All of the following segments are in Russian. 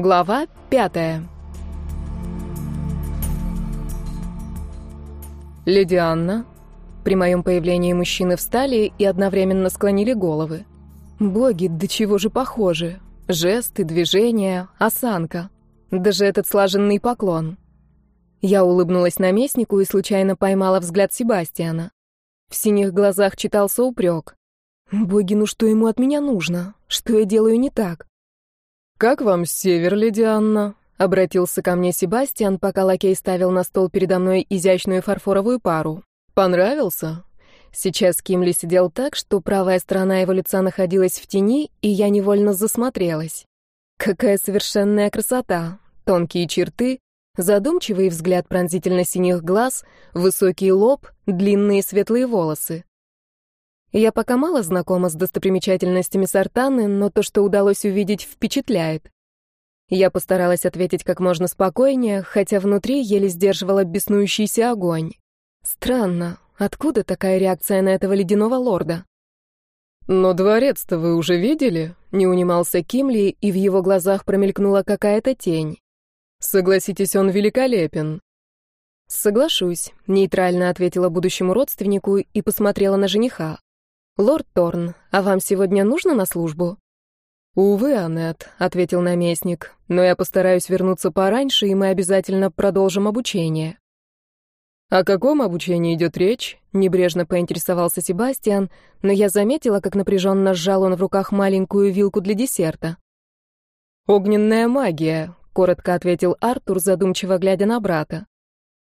Глава пятая. Леди Анна. При моем появлении мужчины встали и одновременно склонили головы. Боги, до чего же похожи. Жесты, движения, осанка. Даже этот слаженный поклон. Я улыбнулась наместнику и случайно поймала взгляд Себастьяна. В синих глазах читался упрек. Боги, ну что ему от меня нужно? Что я делаю не так? «Как вам север, леди Анна?» — обратился ко мне Себастьян, пока лакей ставил на стол передо мной изящную фарфоровую пару. «Понравился?» Сейчас Кимли сидел так, что правая сторона его лица находилась в тени, и я невольно засмотрелась. Какая совершенная красота! Тонкие черты, задумчивый взгляд пронзительно-синих глаз, высокий лоб, длинные светлые волосы. Я пока мало знакома с достопримечательностями Сартаны, но то, что удалось увидеть, впечатляет. Я постаралась ответить как можно спокойнее, хотя внутри еле сдерживала беснующийся огонь. Странно, откуда такая реакция на этого ледяного лорда? «Но дворец-то вы уже видели?» — не унимался Кимли, и в его глазах промелькнула какая-то тень. «Согласитесь, он великолепен». «Соглашусь», — нейтрально ответила будущему родственнику и посмотрела на жениха. «Лорд Торн, а вам сегодня нужно на службу?» «Увы, Аннет», — ответил наместник, «но я постараюсь вернуться пораньше, и мы обязательно продолжим обучение». «О каком обучении идет речь?» — небрежно поинтересовался Себастьян, но я заметила, как напряженно сжал он в руках маленькую вилку для десерта. «Огненная магия», — коротко ответил Артур, задумчиво глядя на брата.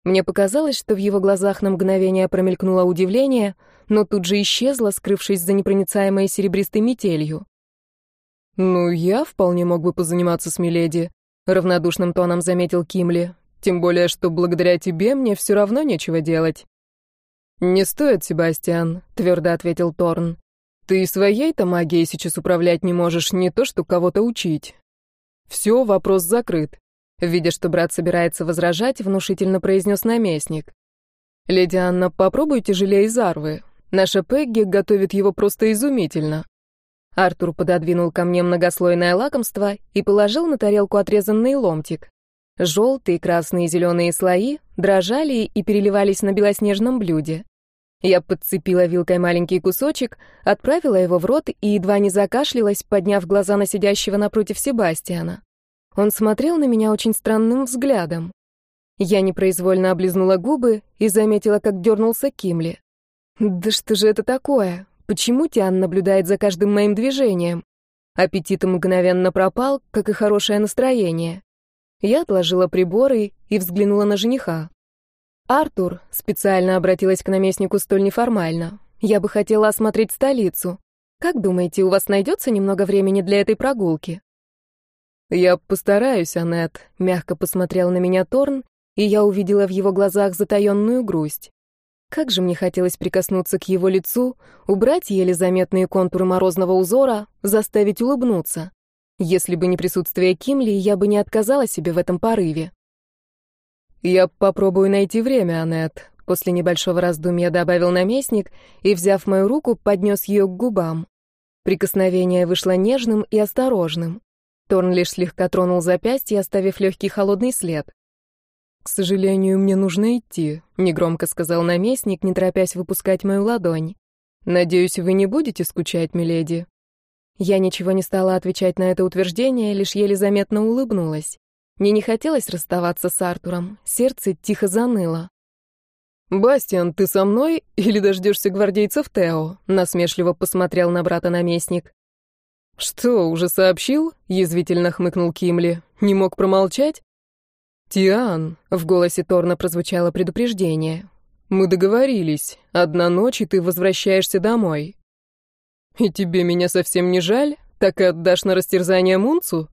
Мне показалось, что в его глазах на мгновение промелькнуло удивление — но тут же исчезла, скрывшись за непроницаемой серебристой метелью. «Ну, я вполне мог бы позаниматься с Миледи», — равнодушным тоном заметил Кимли. «Тем более, что благодаря тебе мне все равно нечего делать». «Не стоит, Себастьян», — твердо ответил Торн. «Ты своей-то магией сейчас управлять не можешь, не то что кого-то учить. Все, вопрос закрыт». Видя, что брат собирается возражать, внушительно произнес наместник. «Леди Анна, попробуйте желе из арвы. Наша Пегги готовит его просто изумительно. Артур пододвинул ко мне многослойное лакомство и положил на тарелку отрезанный ломтик. Желтые, красные и зеленые слои дрожали и переливались на белоснежном блюде. Я подцепила вилкой маленький кусочек, отправила его в рот и едва не закашлялась, подняв глаза на сидящего напротив Себастьяна. Он смотрел на меня очень странным взглядом. Я непроизвольно облизнула губы и заметила, как дернулся Кимли. Да что же это такое? Почему Тиан наблюдает за каждым моим движением? Аппетит мгновенно пропал, как и хорошее настроение. Я отложила приборы и взглянула на жениха. «Артур», — специально обратилась к наместнику столь неформально, — «я бы хотела осмотреть столицу. Как думаете, у вас найдется немного времени для этой прогулки?» «Я постараюсь, Аннет», — мягко посмотрел на меня Торн, и я увидела в его глазах затаённую грусть. Как же мне хотелось прикоснуться к его лицу, убрать еле заметные контуры морозного узора, заставить улыбнуться. Если бы не присутствие Кимли, я бы не отказала себе в этом порыве. «Я попробую найти время, Аннет», — после небольшого раздумья добавил наместник и, взяв мою руку, поднес ее к губам. Прикосновение вышло нежным и осторожным. Торн лишь слегка тронул запястье, оставив легкий холодный след. «К сожалению, мне нужно идти», — негромко сказал наместник, не торопясь выпускать мою ладонь. «Надеюсь, вы не будете скучать, миледи?» Я ничего не стала отвечать на это утверждение, лишь еле заметно улыбнулась. Мне не хотелось расставаться с Артуром, сердце тихо заныло. «Бастиан, ты со мной или дождешься гвардейцев Тео?» — насмешливо посмотрел на брата наместник. «Что, уже сообщил?» — язвительно хмыкнул Кимли. «Не мог промолчать?» «Тиан», — в голосе Торна прозвучало предупреждение, — «мы договорились. Одна ночь, и ты возвращаешься домой». «И тебе меня совсем не жаль? Так и отдашь на растерзание Мунцу?»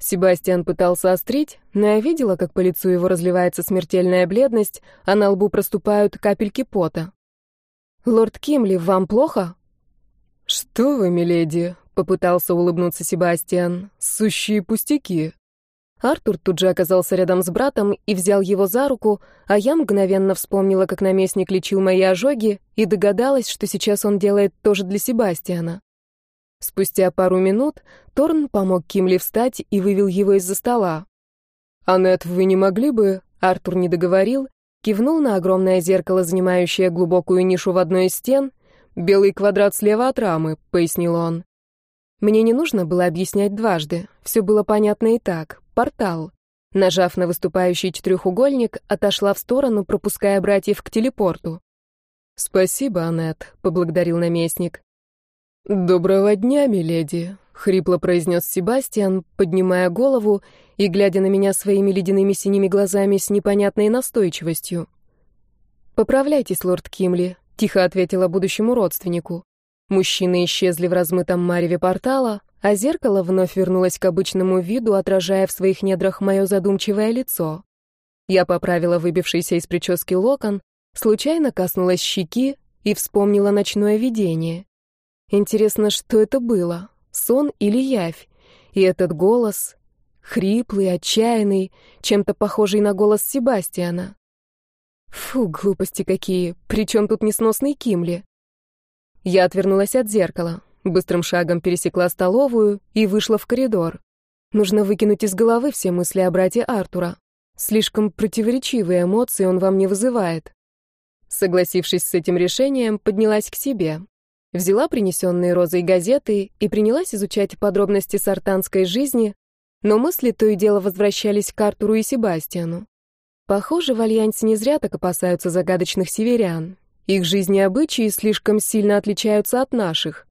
Себастьян пытался острить, но я видела, как по лицу его разливается смертельная бледность, а на лбу проступают капельки пота. «Лорд Кимли, вам плохо?» «Что вы, миледи?» — попытался улыбнуться Себастьян. «Сущие пустяки. Артур тут же оказался рядом с братом и взял его за руку, а я мгновенно вспомнила, как наместник лечил мои ожоги, и догадалась, что сейчас он делает тоже для Себастьяна. Спустя пару минут Торн помог Кимли встать и вывел его из-за стола. «Аннет, вы не могли бы...» Артур не договорил, кивнул на огромное зеркало, занимающее глубокую нишу в одной из стен. «Белый квадрат слева от рамы», — пояснил он. Мне не нужно было объяснять дважды, все было понятно и так. Портал. Нажав на выступающий четырехугольник, отошла в сторону, пропуская братьев к телепорту. «Спасибо, Аннет», — поблагодарил наместник. «Доброго дня, миледи», — хрипло произнес Себастьян, поднимая голову и глядя на меня своими ледяными синими глазами с непонятной настойчивостью. «Поправляйтесь, лорд Кимли», — тихо ответила будущему родственнику. Мужчины исчезли в размытом мареве портала, а зеркало вновь вернулось к обычному виду, отражая в своих недрах мое задумчивое лицо. Я поправила выбившийся из прически локон, случайно коснулась щеки и вспомнила ночное видение. Интересно, что это было? Сон или явь? И этот голос, хриплый, отчаянный, чем-то похожий на голос Себастьяна. Фу, глупости какие, причем тут несносный Кимли? Я отвернулась от зеркала, быстрым шагом пересекла столовую и вышла в коридор. Нужно выкинуть из головы все мысли о брате Артура. Слишком противоречивые эмоции он во мне вызывает. Согласившись с этим решением, поднялась к себе. Взяла принесенные розой газеты и принялась изучать подробности сартанской жизни, но мысли то и дело возвращались к Артуру и Себастьяну. Похоже, в Альянсе не зря так опасаются загадочных северян. Их жизни и обычаи слишком сильно отличаются от наших.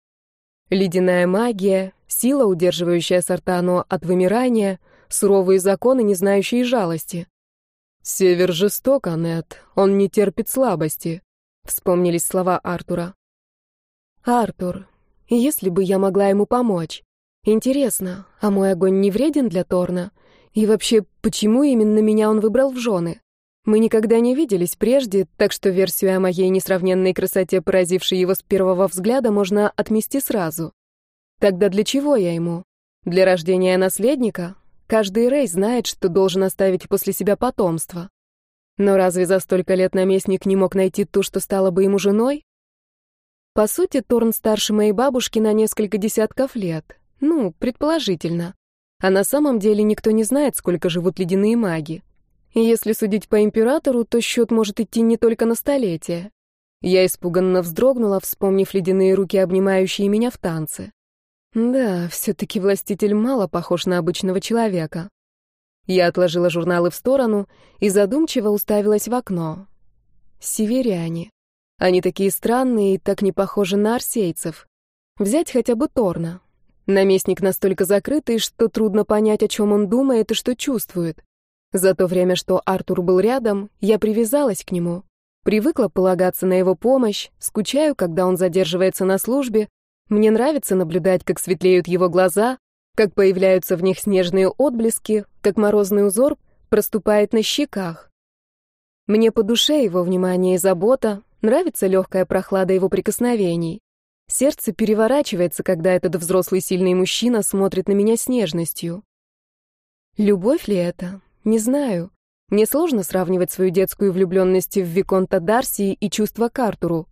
Ледяная магия, сила, удерживающая Сартану от вымирания, суровые законы, не знающие жалости. «Север жесток, Аннет, он не терпит слабости», — вспомнились слова Артура. Артур, если бы я могла ему помочь. Интересно, а мой огонь не вреден для Торна? И вообще, почему именно меня он выбрал в жены? Мы никогда не виделись прежде, так что версию о моей несравненной красоте, поразившей его с первого взгляда, можно отмести сразу. Тогда для чего я ему? Для рождения наследника? Каждый Рей знает, что должен оставить после себя потомство. Но разве за столько лет наместник не мог найти ту, что стала бы ему женой? По сути, Торн старше моей бабушки на несколько десятков лет. Ну, предположительно. А на самом деле никто не знает, сколько живут ледяные маги. И если судить по императору, то счет может идти не только на столетия. Я испуганно вздрогнула, вспомнив ледяные руки, обнимающие меня в танце. Да, все-таки властитель мало похож на обычного человека. Я отложила журналы в сторону и задумчиво уставилась в окно. Северяне. Они такие странные и так не похожи на арсейцев. Взять хотя бы Торна. Наместник настолько закрытый, что трудно понять, о чем он думает и что чувствует. За то время, что Артур был рядом, я привязалась к нему. Привыкла полагаться на его помощь, скучаю, когда он задерживается на службе. Мне нравится наблюдать, как светлеют его глаза, как появляются в них снежные отблески, как морозный узор проступает на щеках. Мне по душе его внимание и забота, Нравится легкая прохлада его прикосновений. Сердце переворачивается, когда этот взрослый сильный мужчина смотрит на меня с нежностью. Любовь ли это? Не знаю. Мне сложно сравнивать свою детскую влюбленность в Виконта Дарси и чувства к Артуру.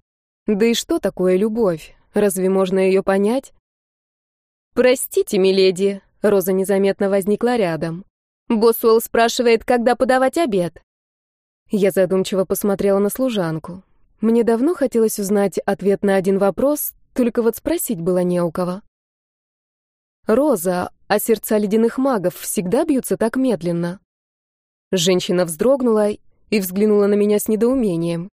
Да и что такое любовь? Разве можно ее понять? «Простите, миледи», — Роза незаметно возникла рядом. «Босуэлл спрашивает, когда подавать обед». Я задумчиво посмотрела на служанку. Мне давно хотелось узнать ответ на один вопрос, только вот спросить было не у кого. «Роза, а сердца ледяных магов всегда бьются так медленно?» Женщина вздрогнула и взглянула на меня с недоумением.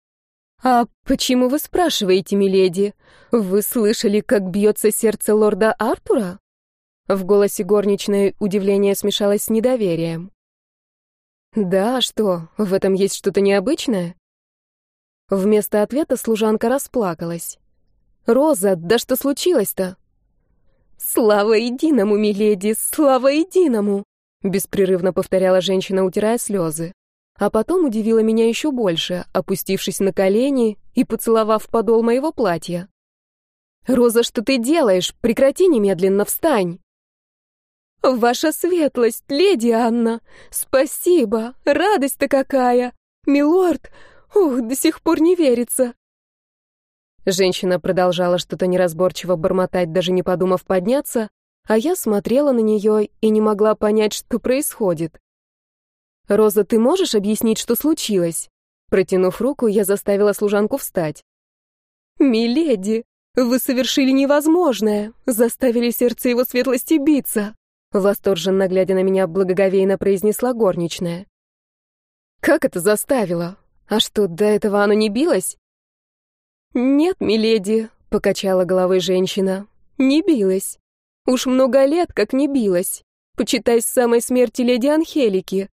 «А почему вы спрашиваете, миледи? Вы слышали, как бьется сердце лорда Артура?» В голосе горничной удивление смешалось с недоверием. «Да, что, в этом есть что-то необычное?» Вместо ответа служанка расплакалась. «Роза, да что случилось-то?» «Слава единому, миледи, слава единому!» Беспрерывно повторяла женщина, утирая слезы. А потом удивила меня еще больше, опустившись на колени и поцеловав подол моего платья. «Роза, что ты делаешь? Прекрати немедленно, встань!» «Ваша светлость, леди Анна! Спасибо! Радость-то какая! Милорд, Ух, до сих пор не верится. Женщина продолжала что-то неразборчиво бормотать, даже не подумав подняться, а я смотрела на нее и не могла понять, что происходит. «Роза, ты можешь объяснить, что случилось?» Протянув руку, я заставила служанку встать. «Миледи, вы совершили невозможное, заставили сердце его светлости биться», восторженно глядя на меня, благоговейно произнесла горничная. «Как это заставило? А что, до этого оно не билось?» «Нет, миледи», — покачала головой женщина, — «не билось. Уж много лет как не билось. Почитай с самой смерти леди Анхелики».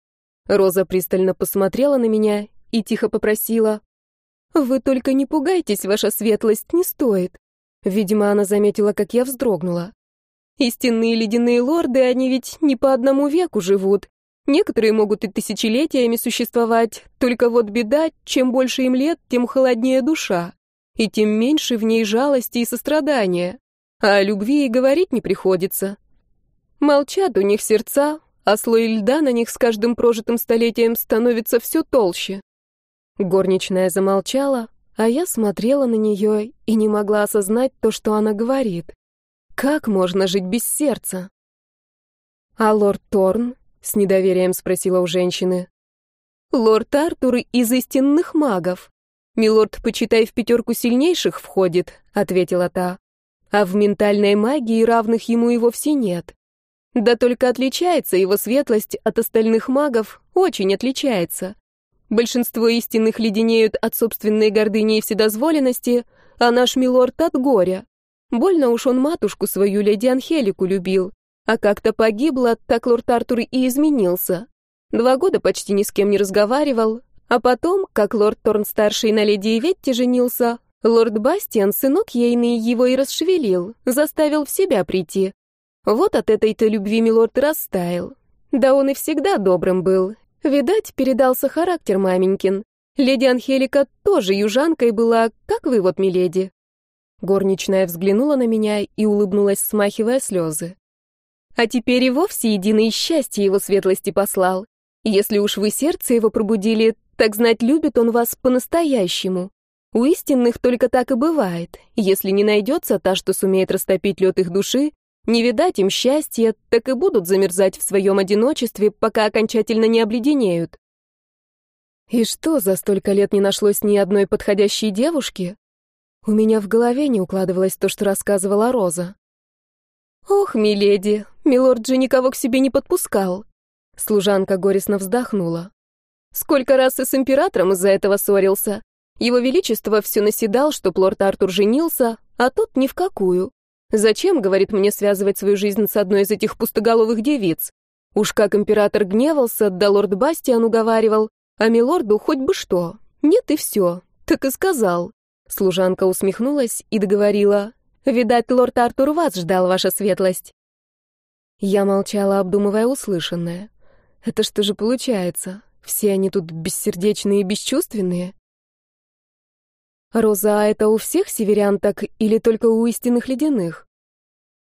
Роза пристально посмотрела на меня и тихо попросила. «Вы только не пугайтесь, ваша светлость, не стоит». Видимо, она заметила, как я вздрогнула. «Истинные ледяные лорды, они ведь не по одному веку живут. Некоторые могут и тысячелетиями существовать, только вот беда, чем больше им лет, тем холоднее душа, и тем меньше в ней жалости и сострадания. А о любви и говорить не приходится. Молчат у них сердца, а слой льда на них с каждым прожитым столетием становится все толще. Горничная замолчала, а я смотрела на нее и не могла осознать то, что она говорит. Как можно жить без сердца? А лорд Торн? С недоверием спросила у женщины. Лорд Артур из истинных магов. Милорд, почитай, в пятерку сильнейших входит, ответила та. А в ментальной магии равных ему и вовсе нет. Да только отличается его светлость от остальных магов, очень отличается. Большинство истинных леденеют от собственной гордыни и вседозволенности, а наш милорд от горя. Больно уж он матушку свою, леди Анхелику, любил. А как-то погибла, так лорд Артур и изменился. Два года почти ни с кем не разговаривал, а потом, как лорд Торн-старший на леди Иветте женился, лорд Бастиан, сынок ейный, его и расшевелил, заставил в себя прийти. Вот от этой-то любви милорд растаял. Да он и всегда добрым был, Видать, передался характер маменькин. Леди Анхелика тоже южанкой была, как вы вот, миледи. Горничная взглянула на меня и улыбнулась, смахивая слезы. А теперь и вовсе единое счастье его светлости послал. Если уж вы сердце его пробудили, так знать, любит он вас по-настоящему. У истинных только так и бывает. Если не найдется та, что сумеет растопить лед их души, не видать им счастья, так и будут замерзать в своем одиночестве, пока окончательно не обледенеют. И что, за столько лет не нашлось ни одной подходящей девушки? У меня в голове не укладывалось то, что рассказывала Роза. «Ох, миледи, милорд же никого к себе не подпускал». Служанка горестно вздохнула. «Сколько раз и с императором из-за этого ссорился. Его Величество все наседал, что лорд Артур женился, а тот ни в какую. Зачем, говорит мне, связывать свою жизнь с одной из этих пустоголовых девиц? Уж как император гневался, да лорд Бастиан уговаривал, а милорду хоть бы что. Нет и все. Так и сказал. Служанка усмехнулась и договорила. «Видать, лорд Артур вас ждал, ваша светлость». Я молчала, обдумывая услышанное. Это что же получается? Все они тут бессердечные и бесчувственные? Роза, а это у всех северян так или только у истинных ледяных?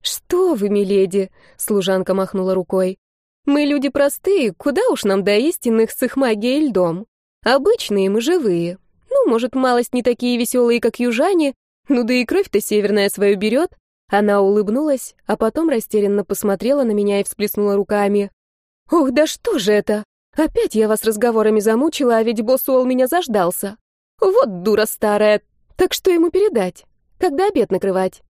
Что вы, миледи, служанка махнула рукой. Мы люди простые, куда уж нам до истинных с их магией и льдом. Обычные мы живые. Ну, может, малость не такие веселые, как южане, ну да и кровь-то северная свою берет. Она улыбнулась, а потом растерянно посмотрела на меня и всплеснула руками. «Ох, да что же это? Опять я вас разговорами замучила, а ведь босс Уолл меня заждался. Вот дура старая. Так что ему передать? Когда обед накрывать?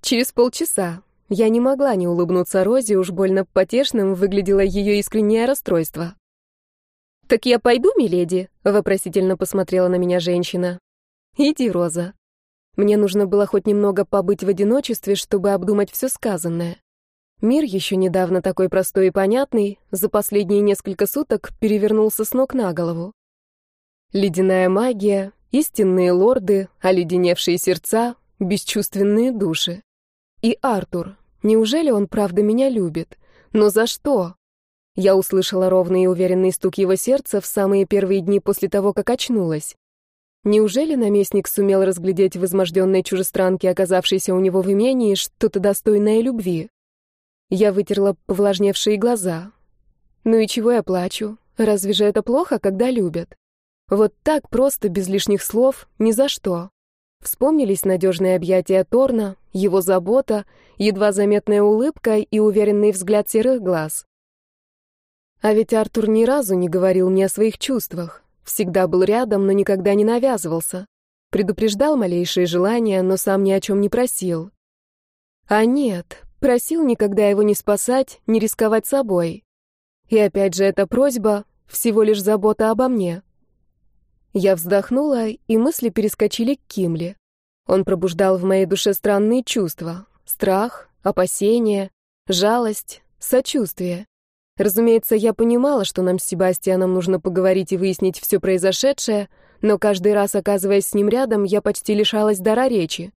Через полчаса. Я не могла не улыбнуться Розе, уж больно потешным выглядело ее искреннее расстройство. «Так я пойду, миледи?» — вопросительно посмотрела на меня женщина. «Иди, Роза. Мне нужно было хоть немного побыть в одиночестве, чтобы обдумать все сказанное. Мир еще недавно такой простой и понятный, за последние несколько суток перевернулся с ног на голову. Ледяная магия, истинные лорды, оледеневшие сердца, бесчувственные души. И Артур. Неужели он правда меня любит? Но за что? Я услышала ровный и уверенный стук его сердца в самые первые дни после того, как очнулась. Неужели наместник сумел разглядеть в изможденной чужестранке, оказавшейся у него в имении, что-то достойное любви? Я вытерла повлажневшие глаза. Ну и чего я плачу? Разве же это плохо, когда любят? Вот так просто, без лишних слов, ни за что. Вспомнились надежные объятия Торна, его забота, едва заметная улыбка и уверенный взгляд серых глаз. А ведь Артур ни разу не говорил мне о своих чувствах. Всегда был рядом, но никогда не навязывался. Предупреждал малейшие желания, но сам ни о чем не просил. А нет, просил никогда его не спасать, не рисковать собой. И опять же эта просьба — всего лишь забота обо мне. Я вздохнула, и мысли перескочили к Кимли. Он пробуждал в моей душе странные чувства — страх, опасение, жалость, сочувствие. Разумеется, я понимала, что нам с Себастьяном нужно поговорить и выяснить все произошедшее, но каждый раз, оказываясь с ним рядом, я почти лишалась дара речи.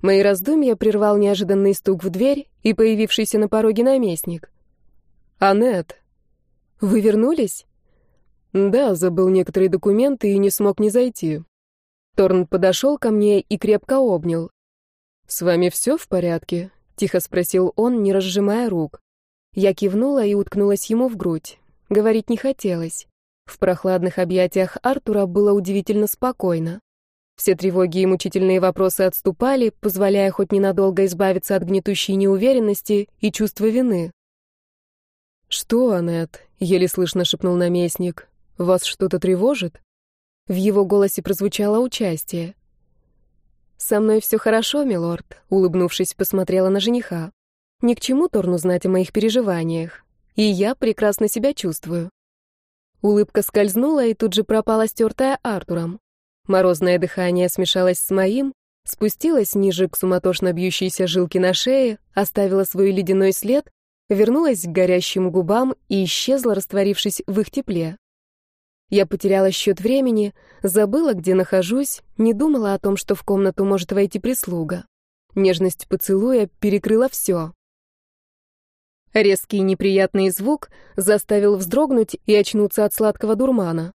Мои раздумья прервал неожиданный стук в дверь и появившийся на пороге наместник. «Аннет!» «Вы вернулись?» «Да, забыл некоторые документы и не смог не зайти». Торн подошел ко мне и крепко обнял. «С вами все в порядке?» — тихо спросил он, не разжимая рук. Я кивнула и уткнулась ему в грудь. Говорить не хотелось. В прохладных объятиях Артура было удивительно спокойно. Все тревоги и мучительные вопросы отступали, позволяя хоть ненадолго избавиться от гнетущей неуверенности и чувства вины. «Что, Аннет?» — еле слышно шепнул наместник. «Вас что-то тревожит?» В его голосе прозвучало участие. «Со мной все хорошо, милорд», — улыбнувшись, посмотрела на жениха. Ни к чему Торну знать о моих переживаниях. И я прекрасно себя чувствую. Улыбка скользнула и тут же пропала, стертая Артуром. Морозное дыхание смешалось с моим, спустилось ниже к суматошно бьющейся жилке на шее, оставила свой ледяной след, вернулась к горящим губам и исчезла, растворившись в их тепле. Я потеряла счет времени, забыла, где нахожусь, не думала о том, что в комнату может войти прислуга. Нежность поцелуя перекрыла все. Резкий неприятный звук заставил вздрогнуть и очнуться от сладкого дурмана.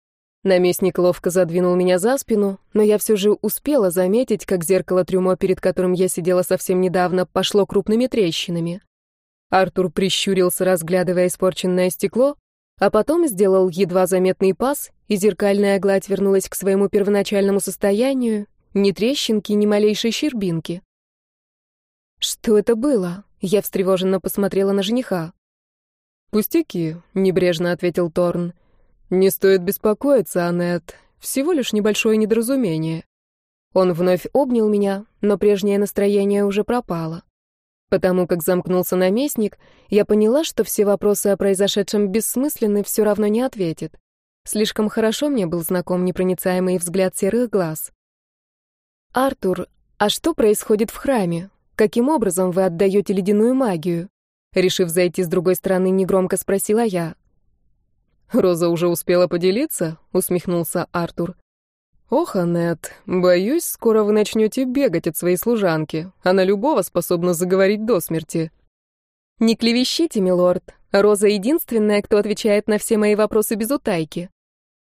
Наместник ловко задвинул меня за спину, но я все же успела заметить, как зеркало трюмо, перед которым я сидела совсем недавно, пошло крупными трещинами. Артур прищурился, разглядывая испорченное стекло, а потом сделал едва заметный пас, и зеркальная гладь вернулась к своему первоначальному состоянию, ни трещинки, ни малейшей щербинки. Что это было? Я встревоженно посмотрела на жениха. «Пустяки», — небрежно ответил Торн. «Не стоит беспокоиться, Аннет. Всего лишь небольшое недоразумение». Он вновь обнял меня, но прежнее настроение уже пропало. Потому как замкнулся наместник, я поняла, что все вопросы о произошедшем бессмысленны, все равно не ответит. Слишком хорошо мне был знаком непроницаемый взгляд серых глаз. «Артур, а что происходит в храме? Каким образом вы отдаете ледяную магию? Решив зайти с другой стороны, негромко спросила я. Роза уже успела поделиться, усмехнулся Артур. Ох, Аннет, боюсь, скоро вы начнете бегать от своей служанки. Она любого способна заговорить до смерти. Не клевещите, милорд. Роза единственная, кто отвечает на все мои вопросы без утайки.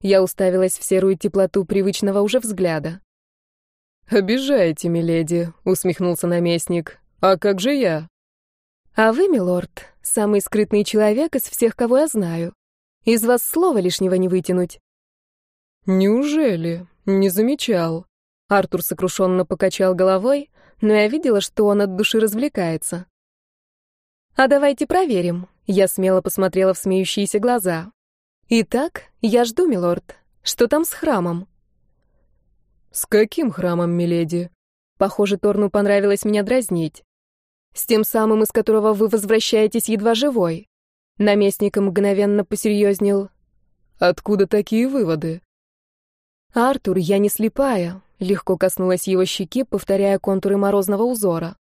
Я уставилась в серую теплоту привычного уже взгляда. «Обижаете, миледи», — усмехнулся наместник. «А как же я?» «А вы, милорд, самый скрытный человек из всех, кого я знаю. Из вас слова лишнего не вытянуть». «Неужели? Не замечал». Артур сокрушенно покачал головой, но я видела, что он от души развлекается. «А давайте проверим», — я смело посмотрела в смеющиеся глаза. «Итак, я жду, милорд. Что там с храмом?» «С каким храмом, миледи?» Похоже, Торну понравилось меня дразнить. «С тем самым, из которого вы возвращаетесь едва живой». Наместник мгновенно посерьезнел. «Откуда такие выводы?» «Артур, я не слепая», — легко коснулась его щеки, повторяя контуры морозного узора.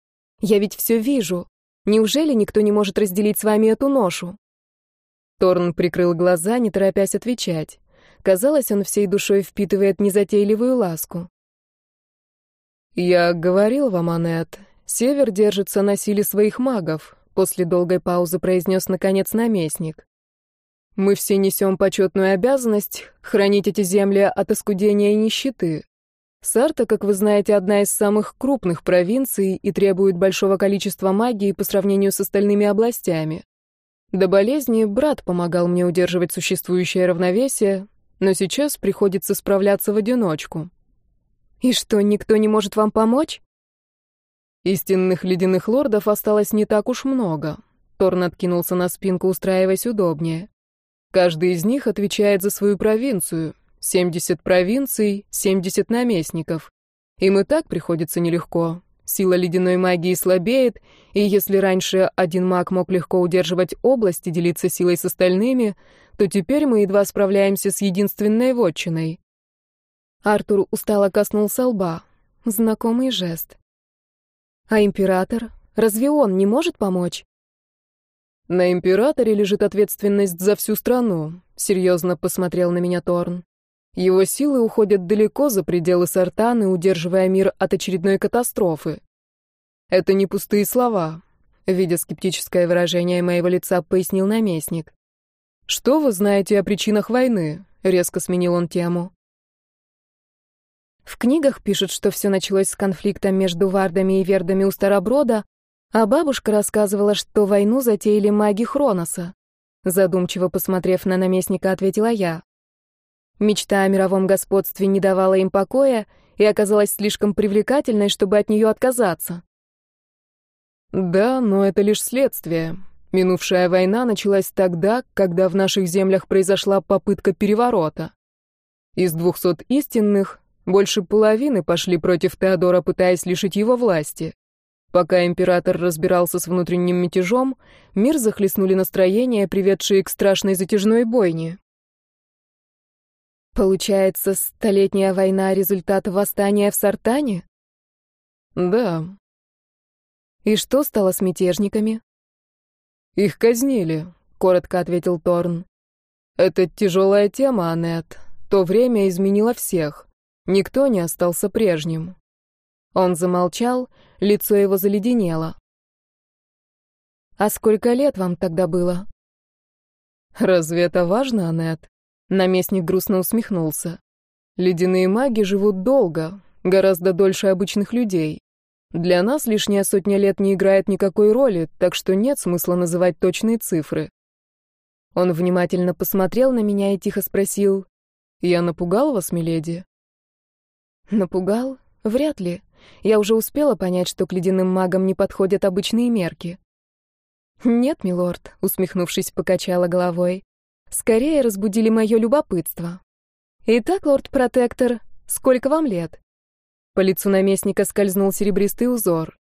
«Я ведь все вижу. Неужели никто не может разделить с вами эту ношу?» Торн прикрыл глаза, не торопясь отвечать. Казалось, он всей душой впитывает незатейливую ласку. «Я говорил вам, Аннет, Север держится на силе своих магов», после долгой паузы произнес наконец наместник. «Мы все несем почетную обязанность хранить эти земли от оскудения и нищеты. Сарта, как вы знаете, одна из самых крупных провинций и требует большого количества магии по сравнению с остальными областями. До болезни брат помогал мне удерживать существующее равновесие, но сейчас приходится справляться в одиночку. И что, никто не может вам помочь? Истинных ледяных лордов осталось не так уж много. Торн откинулся на спинку, устраиваясь удобнее. Каждый из них отвечает за свою провинцию. 70 провинций, 70 наместников. Им и так приходится нелегко. Сила ледяной магии слабеет, и если раньше один маг мог легко удерживать область и делиться силой с остальными, то теперь мы едва справляемся с единственной вотчиной. Артур устало коснулся лба. Знакомый жест. А император? Разве он не может помочь? На императоре лежит ответственность за всю страну, серьезно посмотрел на меня Торн. Его силы уходят далеко за пределы Сартаны, удерживая мир от очередной катастрофы. Это не пустые слова. Видя скептическое выражение моего лица, пояснил наместник. «Что вы знаете о причинах войны?» — резко сменил он тему. В книгах пишут, что все началось с конфликта между вардами и вердами у Староброда, а бабушка рассказывала, что войну затеяли маги Хроноса. Задумчиво посмотрев на наместника, ответила я. Мечта о мировом господстве не давала им покоя и оказалась слишком привлекательной, чтобы от нее отказаться. Да, но это лишь следствие. Минувшая война началась тогда, когда в наших землях произошла попытка переворота. Из двухсот истинных больше половины пошли против Теодора, пытаясь лишить его власти. Пока император разбирался с внутренним мятежом, мир захлестнули настроения, приведшие к страшной затяжной бойне. Получается, столетняя война — результат восстания в Сартане? Да. И что стало с мятежниками? Их казнили, коротко ответил Торн. Это тяжелая тема, Аннет. То время изменило всех. Никто не остался прежним. Он замолчал, лицо его заледенело. «А сколько лет вам тогда было?» «Разве это важно, Аннет?» Наместник грустно усмехнулся. Ледяные маги живут долго, гораздо дольше обычных людей. Для нас лишняя сотня лет не играет никакой роли, так что нет смысла называть точные цифры. Он внимательно посмотрел на меня и тихо спросил, «Я напугал вас, миледи?» «Напугал? Вряд ли. Я уже успела понять, что к ледяным магам не подходят обычные мерки». «Нет, милорд», — усмехнувшись, покачала головой скорее разбудили мое любопытство. «Итак, лорд-протектор, сколько вам лет?» По лицу наместника скользнул серебристый узор.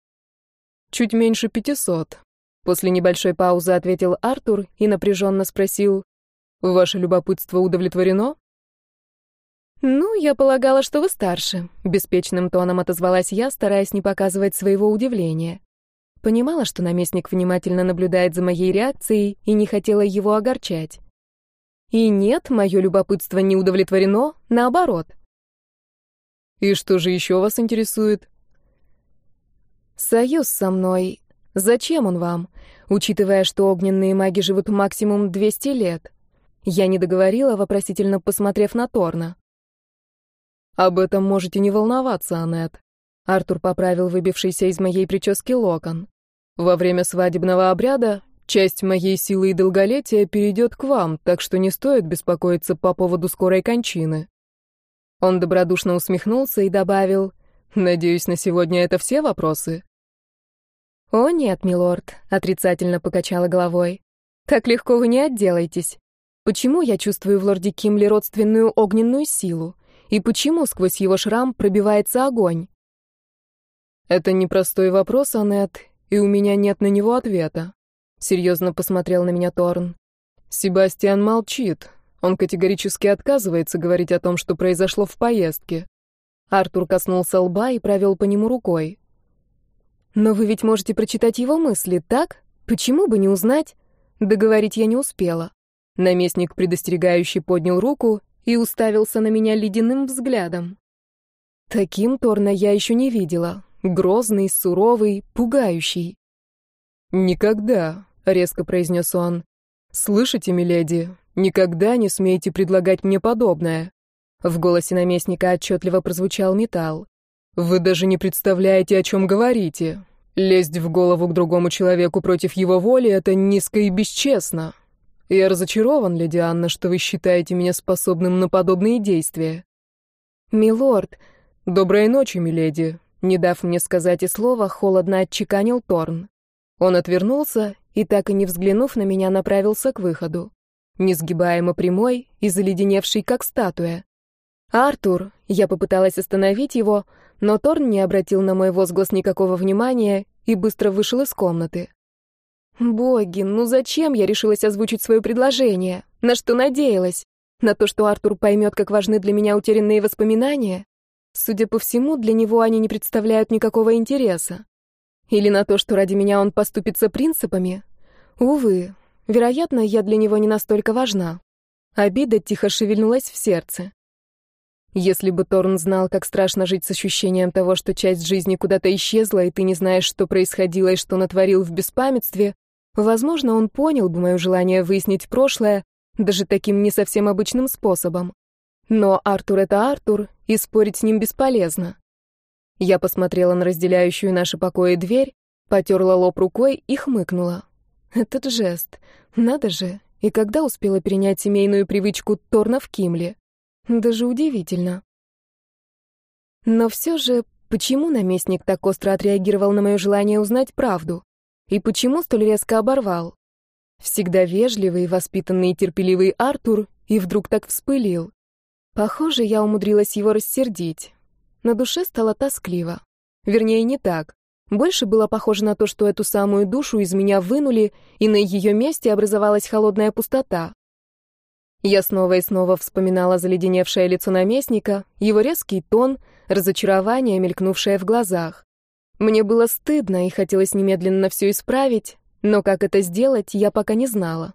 «Чуть меньше пятисот», — после небольшой паузы ответил Артур и напряженно спросил, «Ваше любопытство удовлетворено?» «Ну, я полагала, что вы старше», — беспечным тоном отозвалась я, стараясь не показывать своего удивления. Понимала, что наместник внимательно наблюдает за моей реакцией и не хотела его огорчать. И нет, мое любопытство не удовлетворено, наоборот. И что же еще вас интересует? Союз со мной. Зачем он вам, учитывая, что огненные маги живут максимум 200 лет? Я не договорила, вопросительно посмотрев на Торна. Об этом можете не волноваться, Аннет. Артур поправил выбившийся из моей прически локон. Во время свадебного обряда Часть моей силы и долголетия перейдет к вам, так что не стоит беспокоиться по поводу скорой кончины». Он добродушно усмехнулся и добавил, «Надеюсь, на сегодня это все вопросы?» «О нет, милорд», — отрицательно покачала головой. «Так легко вы не отделаетесь. Почему я чувствую в лорде Кимли родственную огненную силу? И почему сквозь его шрам пробивается огонь?» «Это непростой вопрос, Аннет, и у меня нет на него ответа. Серьезно посмотрел на меня Торн. Себастьян молчит. Он категорически отказывается говорить о том, что произошло в поездке. Артур коснулся лба и провел по нему рукой. «Но вы ведь можете прочитать его мысли, так? Почему бы не узнать?» Договорить я не успела. Наместник предостерегающий поднял руку и уставился на меня ледяным взглядом. Таким Торна я еще не видела. Грозный, суровый, пугающий. «Никогда», резко произнес он. «Слышите, миледи, никогда не смейте предлагать мне подобное». В голосе наместника отчетливо прозвучал металл. «Вы даже не представляете, о чем говорите. Лезть в голову к другому человеку против его воли — это низко и бесчестно. Я разочарован, леди Анна, что вы считаете меня способным на подобные действия». «Милорд, «Доброй ночи, миледи», — не дав мне сказать и слова, холодно отчеканил Торн. Он отвернулся и, так и не взглянув на меня, направился к выходу. Несгибаемо прямой и заледеневший, как статуя. «Артур!» — я попыталась остановить его, но Торн не обратил на мой возглас никакого внимания и быстро вышел из комнаты. Боги, ну зачем я решилась озвучить свое предложение? На что надеялась? На то, что Артур поймет, как важны для меня утерянные воспоминания? Судя по всему, для него они не представляют никакого интереса. Или на то, что ради меня он поступится принципами? Увы, вероятно, я для него не настолько важна. Обида тихо шевельнулась в сердце. Если бы Торн знал, как страшно жить с ощущением того, что часть жизни куда-то исчезла, и ты не знаешь, что происходило и что натворил в беспамятстве, Возможно, он понял бы мое желание выяснить прошлое даже таким не совсем обычным способом. Но Артур — это Артур, и спорить с ним бесполезно. Я посмотрела на разделяющую наши покои дверь, потерла лоб рукой и хмыкнула. Этот жест. Надо же. И когда успела перенять семейную привычку Торна в Кимле? Даже удивительно. Но все же, почему наместник так остро отреагировал на мое желание узнать правду? И почему столь резко оборвал? Всегда вежливый, воспитанный и терпеливый Артур и вдруг так вспылил. Похоже, я умудрилась его рассердить. На душе стало тоскливо. Вернее, не так. Больше было похоже на то, что эту самую душу из меня вынули, и на ее месте образовалась холодная пустота. Я снова и снова вспоминала заледеневшее лицо наместника, его резкий тон, разочарование, мелькнувшее в глазах. Мне было стыдно и хотелось немедленно все исправить, но как это сделать, я пока не знала.